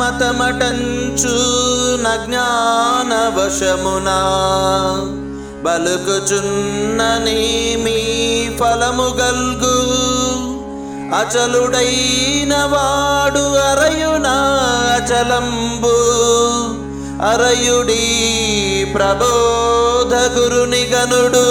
అచలమతమటంచు నజ్ఞానవశమునా బలుకుచున్నని మీ ఫలము గల్గు అచలుడైన వాడు అరయునా అచలంబు అరయుడి ప్రబోధ గురుని గనుడు